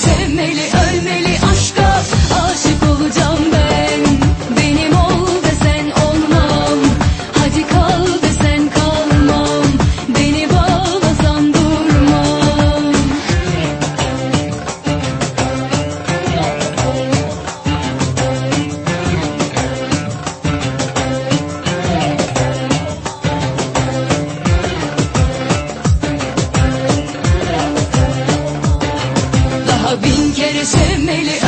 Kitchen Sevmeli